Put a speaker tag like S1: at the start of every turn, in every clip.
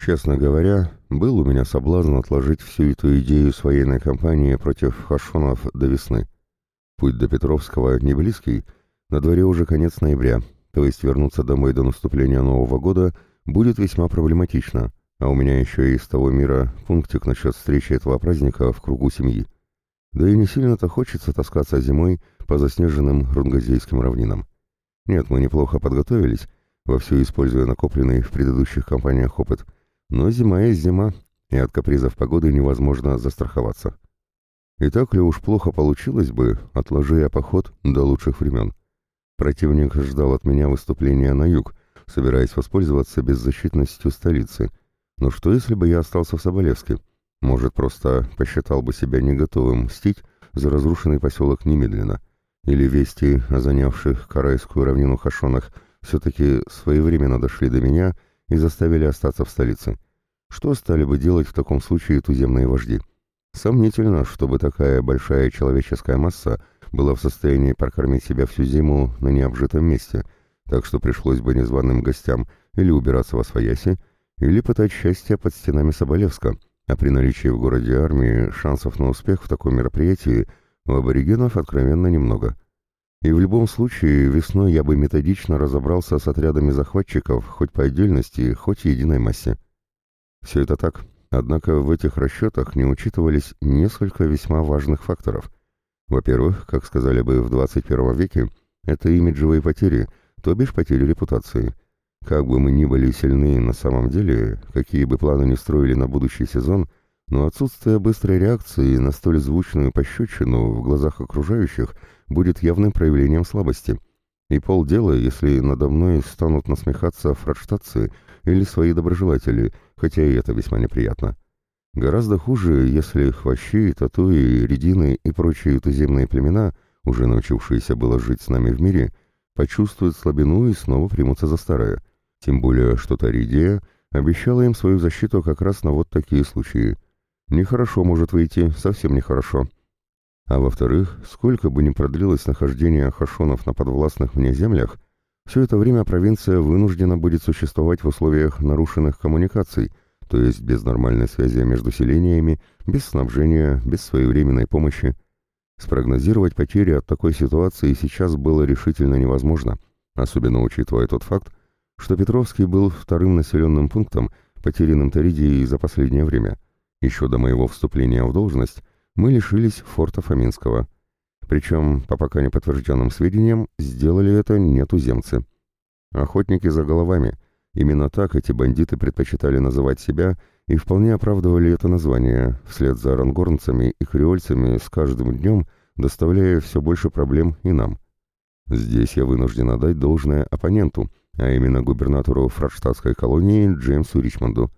S1: Честно говоря, был у меня соблазн отложить всю эту идею с военной кампании против хашонов до весны. Путь до Петровского не близкий, на дворе уже конец ноября, то есть вернуться домой до наступления Нового года будет весьма проблематично, а у меня еще и из того мира пунктик насчет встречи этого праздника в кругу семьи. Да и не сильно-то хочется таскаться зимой по заснеженным рунгазейским равнинам. Нет, мы неплохо подготовились, вовсю используя накопленный в предыдущих кампаниях опыт – но зима есть зима, и от капризов погоды невозможно застраховаться. И так ли уж плохо получилось бы, отложи я поход до лучших времен. Противник ждал от меня выступления на юг, собираясь воспользоваться беззащитностью столицы. Но что если бы я остался в Соболевске? Может, просто посчитал бы себя не готовым мстить за разрушенный поселок немедленно? Или вести о занявших Карайскую равнину Хашонах все-таки своевременно дошли до меня — и заставили остаться в столице. Что стали бы делать в таком случае туземные вожди? Сомнительно, чтобы такая большая человеческая масса была в состоянии прокормить себя всю зиму на необжитом месте, так что пришлось бы незваным гостям или убираться во свояси, или пытать счастье под стенами Соболевска, а при наличии в городе армии шансов на успех в таком мероприятии у аборигенов откровенно немного. И в любом случае весной я бы методично разобрался с отрядами захватчиков, хоть по отдельности, хоть в единой массе. Все это так, однако в этих расчетах не учитывались несколько весьма важных факторов. Во-первых, как сказали бы в 21 веке, это имиджевые потери, то бишь потери репутации. Как бы мы ни были сильны на самом деле, какие бы планы ни строили на будущий сезон, но отсутствие быстрой реакции на столь звучную пощечину в глазах окружающих – будет явным проявлением слабости. И полдела, если надо мной станут насмехаться фрадштадтцы или свои доброжелатели, хотя и это весьма неприятно. Гораздо хуже, если хвощи, татуи, редины и прочие туземные племена, уже научившиеся было жить с нами в мире, почувствуют слабину и снова примутся за старое. Тем более, что Таридия обещала им свою защиту как раз на вот такие случаи. Нехорошо может выйти, совсем нехорошо. А во-вторых, сколько бы ни продлилось нахождение хашонов на подвластных мне землях, все это время провинция вынуждена будет существовать в условиях нарушенных коммуникаций, то есть без нормальной связи между селениями, без снабжения, без своевременной помощи. Спрогнозировать потери от такой ситуации сейчас было решительно невозможно, особенно учитывая тот факт, что Петровский был вторым населенным пунктом, потерянным Торидией за последнее время. Еще до моего вступления в должность мы лишились форта Фоминского. Причем, по пока не подтвержденным сведениям, сделали это не туземцы. Охотники за головами. Именно так эти бандиты предпочитали называть себя и вполне оправдывали это название, вслед за рангорнцами и креольцами с каждым днем доставляя все больше проблем и нам. Здесь я вынужден отдать должное оппоненту, а именно губернатору фрадштадтской колонии Джеймсу Ричмонду.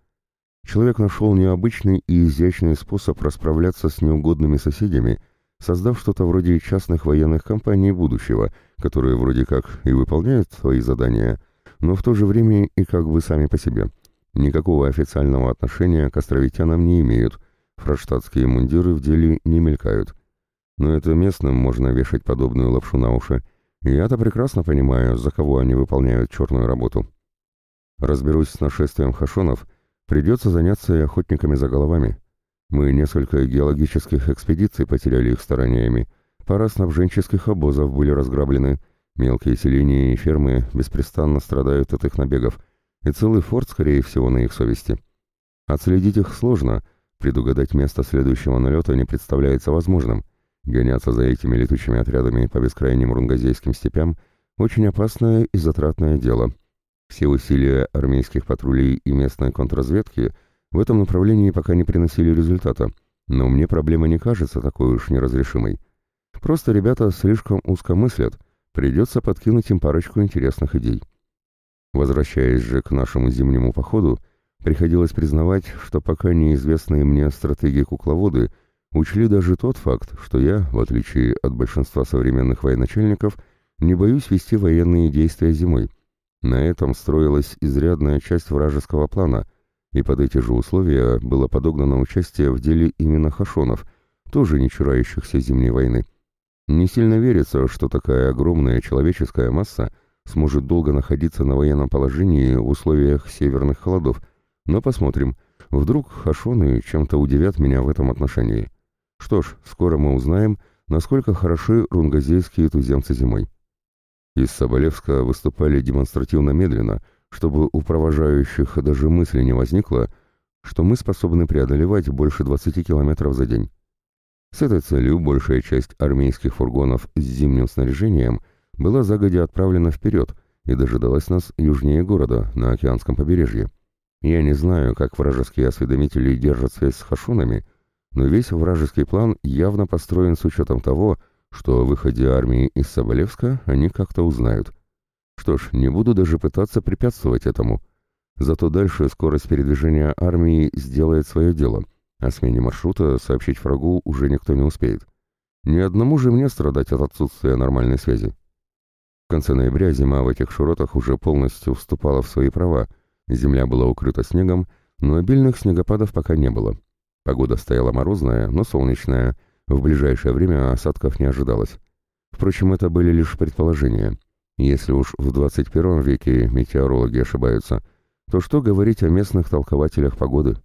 S1: Человек нашел необычный и изящный способ расправляться с неугодными соседями, создав что-то вроде частных военных компаний будущего, которые вроде как и выполняют свои задания, но в то же время и как бы сами по себе. Никакого официального отношения к островитянам не имеют, фраштатские мундиры в деле не мелькают. Но это местным можно вешать подобную лапшу на уши, и я-то прекрасно понимаю, за кого они выполняют черную работу. Разберусь с нашествием хашонов — Придется заняться и охотниками за головами. Мы несколько геологических экспедиций потеряли их стараниями. Пара снабженческих обозов были разграблены. Мелкие селения и фермы беспрестанно страдают от их набегов. И целый форт, скорее всего, на их совести. Отследить их сложно. Предугадать место следующего налета не представляется возможным. Гоняться за этими летучими отрядами по бескрайним рунгазейским степям – очень опасное и затратное дело – все усилия армейских патрулей и местной контрразведки в этом направлении пока не приносили результата, но мне проблема не кажется такой уж неразрешимой. Просто ребята слишком узко мыслят, придется подкинуть им парочку интересных идей. Возвращаясь же к нашему зимнему походу, приходилось признавать, что пока неизвестные мне стратеги-кукловоды учли даже тот факт, что я, в отличие от большинства современных военачальников, не боюсь вести военные действия зимой, на этом строилась изрядная часть вражеского плана, и под эти же условия было подогнано участие в деле именно хашонов, тоже не чурающихся зимней войны. Не сильно верится, что такая огромная человеческая масса сможет долго находиться на военном положении в условиях северных холодов, Но посмотрим. Вдруг хашоны чем-то удивят меня в этом отношении. Что ж, скоро мы узнаем, насколько хороши рунгазейские туземцы зимой. Из Соболевска выступали демонстративно медленно, чтобы у провожающих даже мысли не возникло, что мы способны преодолевать больше 20 километров за день. С этой целью большая часть армейских фургонов с зимним снаряжением была загодя отправлена вперед и дожидалась нас южнее города, на океанском побережье. Я не знаю, как вражеские осведомители держат связь с хашунами, но весь вражеский план явно построен с учетом того, что о выходе армии из Соболевска они как-то узнают. Что ж, не буду даже пытаться препятствовать этому. Зато дальше скорость передвижения армии сделает свое дело. О смене маршрута сообщить врагу уже никто не успеет. Ни одному же мне страдать от отсутствия нормальной связи. В конце ноября зима в этих широтах уже полностью вступала в свои права. Земля была укрыта снегом, но обильных снегопадов пока не было. Погода стояла морозная, но солнечная. В ближайшее время осадков не ожидалось. Впрочем, это были лишь предположения. Если уж в 21 веке метеорологи ошибаются, то что говорить о местных толкователях погоды?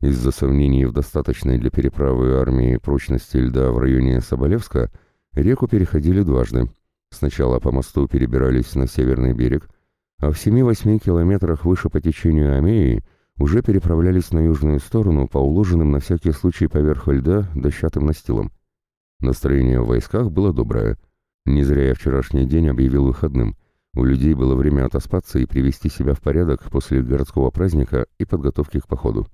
S1: Из-за сомнений в достаточной для переправы армии прочности льда в районе Соболевска реку переходили дважды. Сначала по мосту перебирались на северный берег, а в 7-8 километрах выше по течению Амеи уже переправлялись на южную сторону по уложенным на всякий случай поверх льда дощатым настилам. Настроение в войсках было доброе. Не зря я вчерашний день объявил выходным. У людей было время отоспаться и привести себя в порядок после городского праздника и подготовки к походу.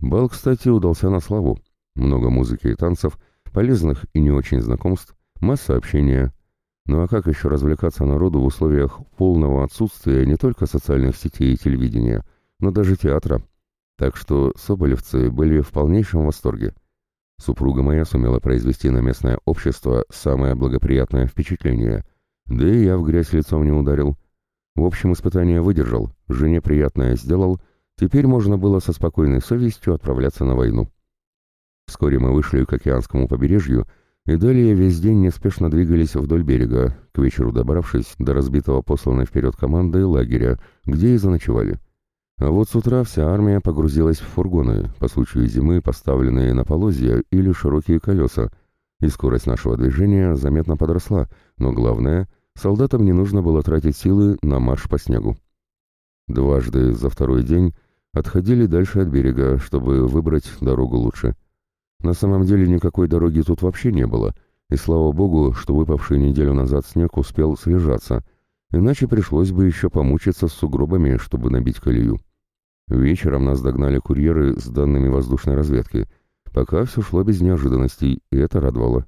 S1: Бал, кстати, удался на славу. Много музыки и танцев, полезных и не очень знакомств, масса общения. Ну а как еще развлекаться народу в условиях полного отсутствия не только социальных сетей и телевидения, но даже театра? Так что соболевцы были в полнейшем восторге. Супруга моя сумела произвести на местное общество самое благоприятное впечатление, да и я в грязь лицом не ударил. В общем, испытание выдержал, жене приятное сделал — Теперь можно было со спокойной совестью отправляться на войну. Вскоре мы вышли к океанскому побережью и далее весь день неспешно двигались вдоль берега, к вечеру добравшись до разбитого посланной вперед командой лагеря, где и заночевали. А вот с утра вся армия погрузилась в фургоны, по случаю зимы поставленные на полозья или широкие колеса, и скорость нашего движения заметно подросла, но главное, солдатам не нужно было тратить силы на марш по снегу. Дважды за второй день отходили дальше от берега, чтобы выбрать дорогу лучше. На самом деле никакой дороги тут вообще не было, и слава богу, что выпавший неделю назад снег успел слежаться, иначе пришлось бы еще помучиться с сугробами, чтобы набить колею. Вечером нас догнали курьеры с данными воздушной разведки. Пока все шло без неожиданностей, и это радовало.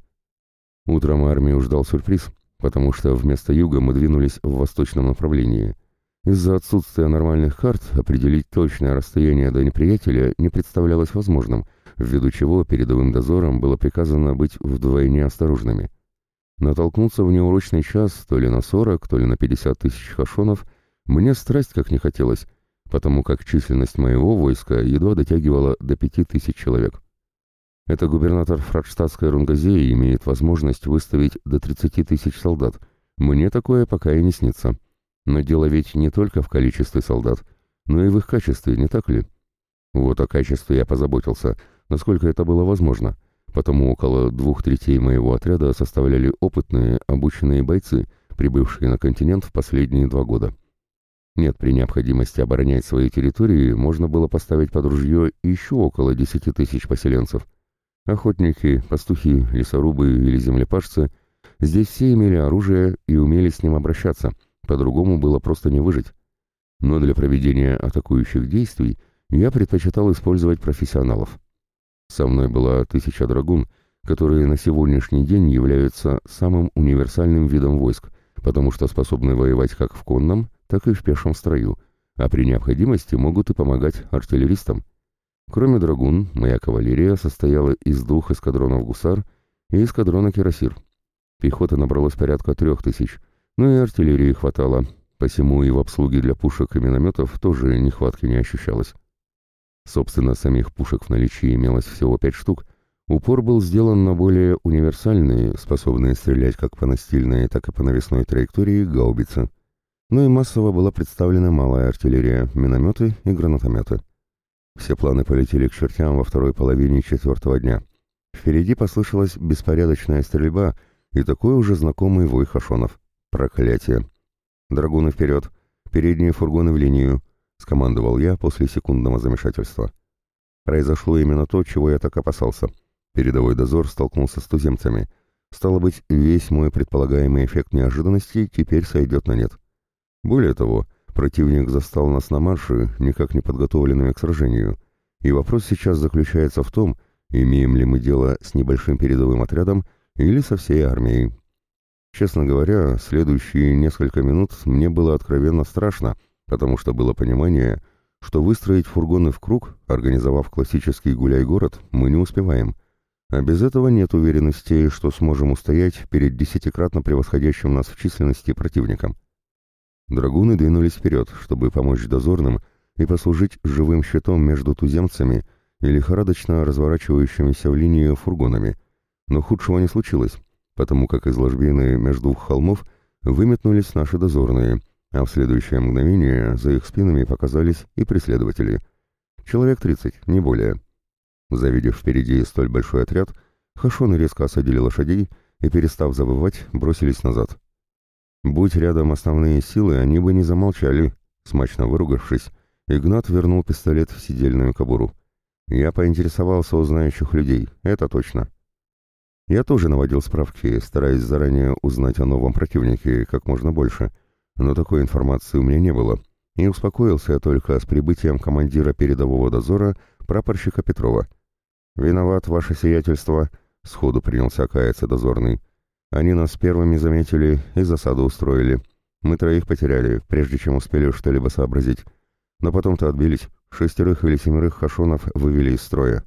S1: Утром армию ждал сюрприз, потому что вместо юга мы двинулись в восточном направлении — из-за отсутствия нормальных карт определить точное расстояние до неприятеля не представлялось возможным, ввиду чего передовым дозорам было приказано быть вдвойне осторожными. Натолкнуться в неурочный час то ли на 40, то ли на 50 тысяч хашонов мне страсть как не хотелось, потому как численность моего войска едва дотягивала до 5 тысяч человек. Это губернатор фрадштадтской Рунгазеи имеет возможность выставить до 30 тысяч солдат. Мне такое пока и не снится. Но дело ведь не только в количестве солдат, но и в их качестве, не так ли? Вот о качестве я позаботился, насколько это было возможно, потому около двух третей моего отряда составляли опытные, обученные бойцы, прибывшие на континент в последние два года. Нет, при необходимости оборонять свои территории можно было поставить под ружье еще около десяти тысяч поселенцев. Охотники, пастухи, лесорубы или землепашцы – здесь все имели оружие и умели с ним обращаться – по-другому было просто не выжить. Но для проведения атакующих действий я предпочитал использовать профессионалов. Со мной была тысяча драгун, которые на сегодняшний день являются самым универсальным видом войск, потому что способны воевать как в конном, так и в пешем строю, а при необходимости могут и помогать артиллеристам. Кроме драгун, моя кавалерия состояла из двух эскадронов гусар и эскадрона кирасир. Пехоты набралось порядка трех тысяч, но и артиллерии хватало, посему и в обслуге для пушек и минометов тоже нехватки не ощущалось. Собственно, самих пушек в наличии имелось всего пять штук. Упор был сделан на более универсальные, способные стрелять как по настильной, так и по навесной траектории, гаубицы. Ну и массово была представлена малая артиллерия, минометы и гранатометы. Все планы полетели к чертям во второй половине четвертого дня. Впереди послышалась беспорядочная стрельба и такой уже знакомый вой хашонов. Проклятие! «Драгуны вперед! Передние фургоны в линию!» — скомандовал я после секундного замешательства. Произошло именно то, чего я так опасался. Передовой дозор столкнулся с туземцами. Стало быть, весь мой предполагаемый эффект неожиданности теперь сойдет на нет. Более того, противник застал нас на марше, никак не подготовленными к сражению. И вопрос сейчас заключается в том, имеем ли мы дело с небольшим передовым отрядом или со всей армией. Честно говоря, следующие несколько минут мне было откровенно страшно, потому что было понимание, что выстроить фургоны в круг, организовав классический гуляй-город, мы не успеваем. А без этого нет уверенности, что сможем устоять перед десятикратно превосходящим нас в численности противником. Драгуны двинулись вперед, чтобы помочь дозорным и послужить живым щитом между туземцами и лихорадочно разворачивающимися в линию фургонами. Но худшего не случилось, потому как из ложбины между двух холмов выметнулись наши дозорные, а в следующее мгновение за их спинами показались и преследователи. Человек тридцать, не более. Завидев впереди столь большой отряд, хашоны резко осадили лошадей и, перестав забывать, бросились назад. Будь рядом основные силы, они бы не замолчали. Смачно выругавшись, Игнат вернул пистолет в сидельную кобуру. Я поинтересовался у знающих людей, это точно. Я тоже наводил справки, стараясь заранее узнать о новом противнике как можно больше — но такой информации у меня не было, и успокоился я только с прибытием командира передового дозора прапорщика Петрова. «Виноват, ваше сиятельство», — сходу принялся каяться дозорный. «Они нас первыми заметили и засаду устроили. Мы троих потеряли, прежде чем успели что-либо сообразить. Но потом-то отбились. Шестерых или семерых хашонов вывели из строя.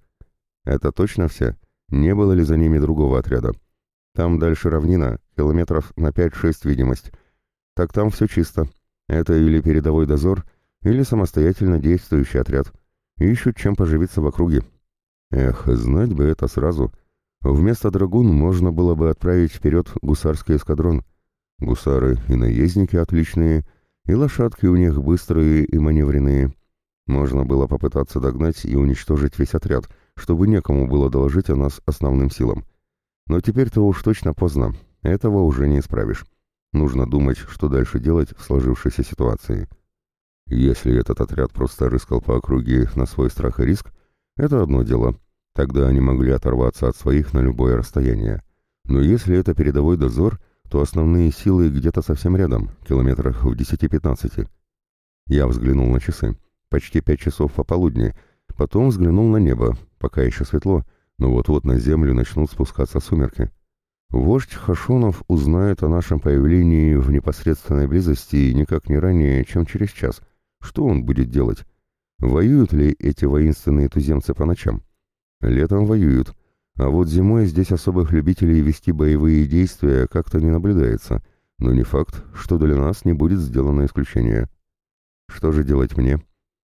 S1: Это точно все? Не было ли за ними другого отряда? Там дальше равнина, километров на 5-6 видимость так там все чисто. Это или передовой дозор, или самостоятельно действующий отряд. Ищут чем поживиться в округе. Эх, знать бы это сразу. Вместо драгун можно было бы отправить вперед гусарский эскадрон. Гусары и наездники отличные, и лошадки у них быстрые и маневренные. Можно было попытаться догнать и уничтожить весь отряд, чтобы некому было доложить о нас основным силам. Но теперь-то уж точно поздно, этого уже не исправишь. Нужно думать, что дальше делать в сложившейся ситуации. Если этот отряд просто рыскал по округе на свой страх и риск, это одно дело. Тогда они могли оторваться от своих на любое расстояние. Но если это передовой дозор, то основные силы где-то совсем рядом, километрах в 10-15. Я взглянул на часы. Почти пять часов пополудни. Потом взглянул на небо, пока еще светло, но вот-вот на землю начнут спускаться сумерки. Вождь Хашонов узнает о нашем появлении в непосредственной близости никак не ранее, чем через час. Что он будет делать? Воюют ли эти воинственные туземцы по ночам? Летом воюют, а вот зимой здесь особых любителей вести боевые действия как-то не наблюдается, но не факт, что для нас не будет сделано исключение. Что же делать мне?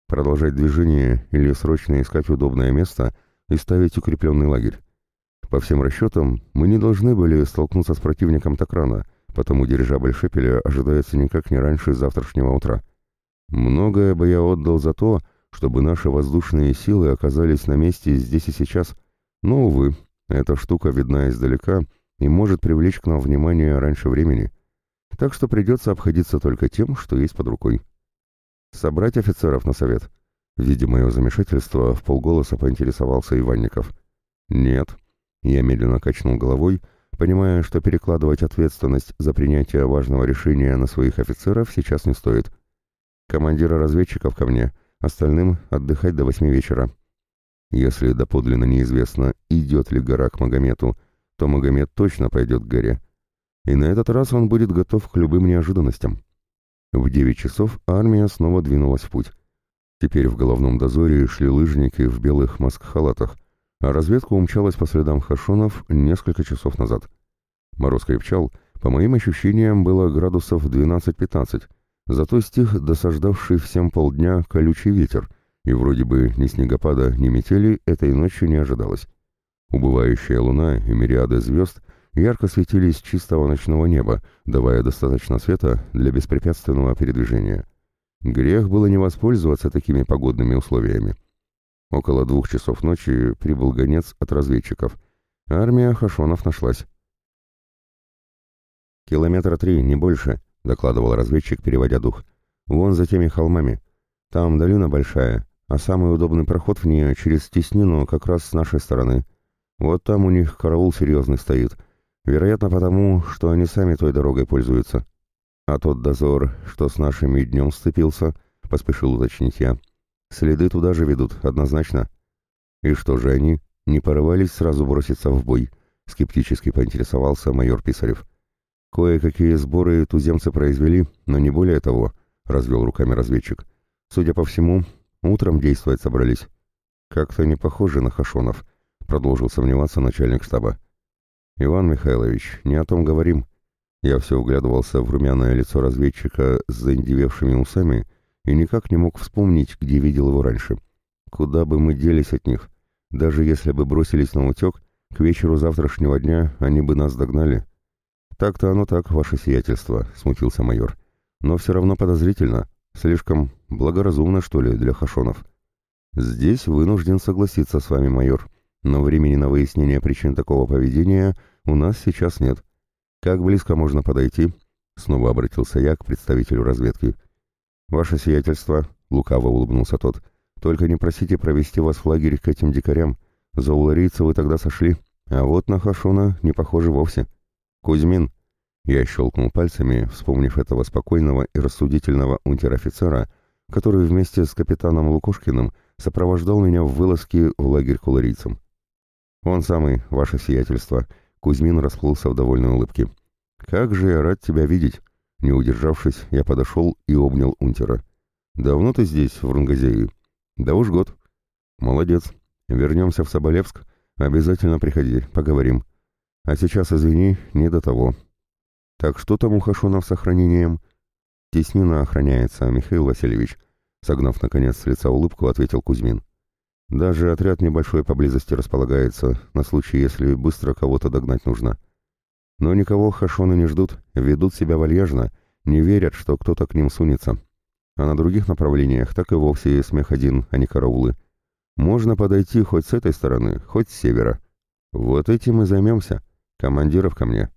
S1: Продолжать движение или срочно искать удобное место и ставить укрепленный лагерь? По всем расчетам, мы не должны были столкнуться с противником так рано, потому дирижабль Шепеля ожидается никак не раньше завтрашнего утра. Многое бы я отдал за то, чтобы наши воздушные силы оказались на месте здесь и сейчас, но, увы, эта штука видна издалека и может привлечь к нам внимание раньше времени. Так что придется обходиться только тем, что есть под рукой. Собрать офицеров на совет. Видя мое замешательство, в полголоса поинтересовался Иванников. «Нет», я медленно качнул головой, понимая, что перекладывать ответственность за принятие важного решения на своих офицеров сейчас не стоит. Командира разведчиков ко мне, остальным отдыхать до восьми вечера. Если доподлинно неизвестно, идет ли гора к Магомету, то Магомед точно пойдет к горе. И на этот раз он будет готов к любым неожиданностям. В девять часов армия снова двинулась в путь. Теперь в головном дозоре шли лыжники в белых маск-халатах, а разведка умчалась по следам хашонов несколько часов назад. Мороз крепчал, по моим ощущениям, было градусов 12-15, зато стих досаждавший всем полдня колючий ветер, и вроде бы ни снегопада, ни метели этой ночью не ожидалось. Убывающая луна и мириады звезд ярко светились чистого ночного неба, давая достаточно света для беспрепятственного передвижения. Грех было не воспользоваться такими погодными условиями. Около двух часов ночи прибыл гонец от разведчиков. Армия хашонов нашлась.
S2: «Километра три, не больше», — докладывал разведчик, переводя дух. «Вон за теми холмами. Там долина большая, а самый удобный проход в нее через теснину как раз с нашей стороны. Вот там у них караул серьезный стоит. Вероятно, потому, что они сами той дорогой пользуются. А тот дозор, что с нашими днем сцепился, — поспешил уточнить я. Следы туда же ведут, однозначно. И что же они, не порывались сразу броситься в бой? Скептически поинтересовался майор Писарев. Кое-какие сборы туземцы произвели, но не более того, — развел руками разведчик. Судя по всему, утром действовать собрались. Как-то не похоже на Хашонов, — продолжил сомневаться начальник штаба. «Иван Михайлович, не о том говорим». Я все углядывался в румяное лицо разведчика с заиндевевшими усами и никак не мог вспомнить, где видел его раньше. Куда бы мы делись от них? Даже если бы бросились на утек, к вечеру завтрашнего дня они бы нас догнали. «Так-то оно так, ваше сиятельство», — смутился майор. «Но все равно подозрительно. Слишком благоразумно, что ли, для хашонов». «Здесь вынужден согласиться с вами, майор», но времени на выяснение причин такого поведения у нас сейчас нет. Как близко можно подойти? Снова обратился я к представителю разведки. Ваше сиятельство, лукаво улыбнулся тот, только не просите провести вас в лагерь к этим дикарям. За уларийца вы тогда сошли, а вот на Хашона не похоже вовсе. Кузьмин, я щелкнул пальцами, вспомнив этого спокойного и рассудительного унтер-офицера, который вместе с капитаном Лукошкиным сопровождал меня в вылазке в лагерь к уларийцам. «Он самый, ваше сиятельство», — Кузьмин расплылся в довольной улыбке. «Как же я рад тебя видеть!» Не удержавшись, я подошел и обнял унтера. «Давно ты здесь, в Рунгазее?» «Да уж год». «Молодец. Вернемся в Соболевск. Обязательно приходи, поговорим. А сейчас, извини, не до того». «Так что там у Хашонов с охранением?» «Теснина охраняется, Михаил Васильевич», — согнав, наконец, с лица улыбку, ответил Кузьмин. Даже отряд небольшой поблизости располагается, на случай, если быстро кого-то догнать нужно. Но никого хашоны не ждут, ведут себя вальяжно, не верят, что кто-то к ним сунется. А на других направлениях так и вовсе смех один, а не караулы. Можно подойти хоть с этой стороны, хоть с севера. Вот этим и займемся. Командиров ко мне.